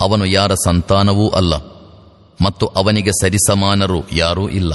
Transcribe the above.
ಅವನು ಯಾರ ಸಂತಾನವೂ ಅಲ್ಲ ಮತ್ತು ಅವನಿಗೆ ಸರಿಸಮಾನರು ಯಾರೂ ಇಲ್ಲ.